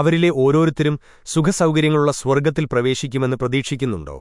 അവരിലെ ഓരോരുത്തരും സുഖസൗകര്യങ്ങളുള്ള സ്വർഗത്തിൽ പ്രവേശിക്കുമെന്ന് പ്രതീക്ഷിക്കുന്നുണ്ടോ?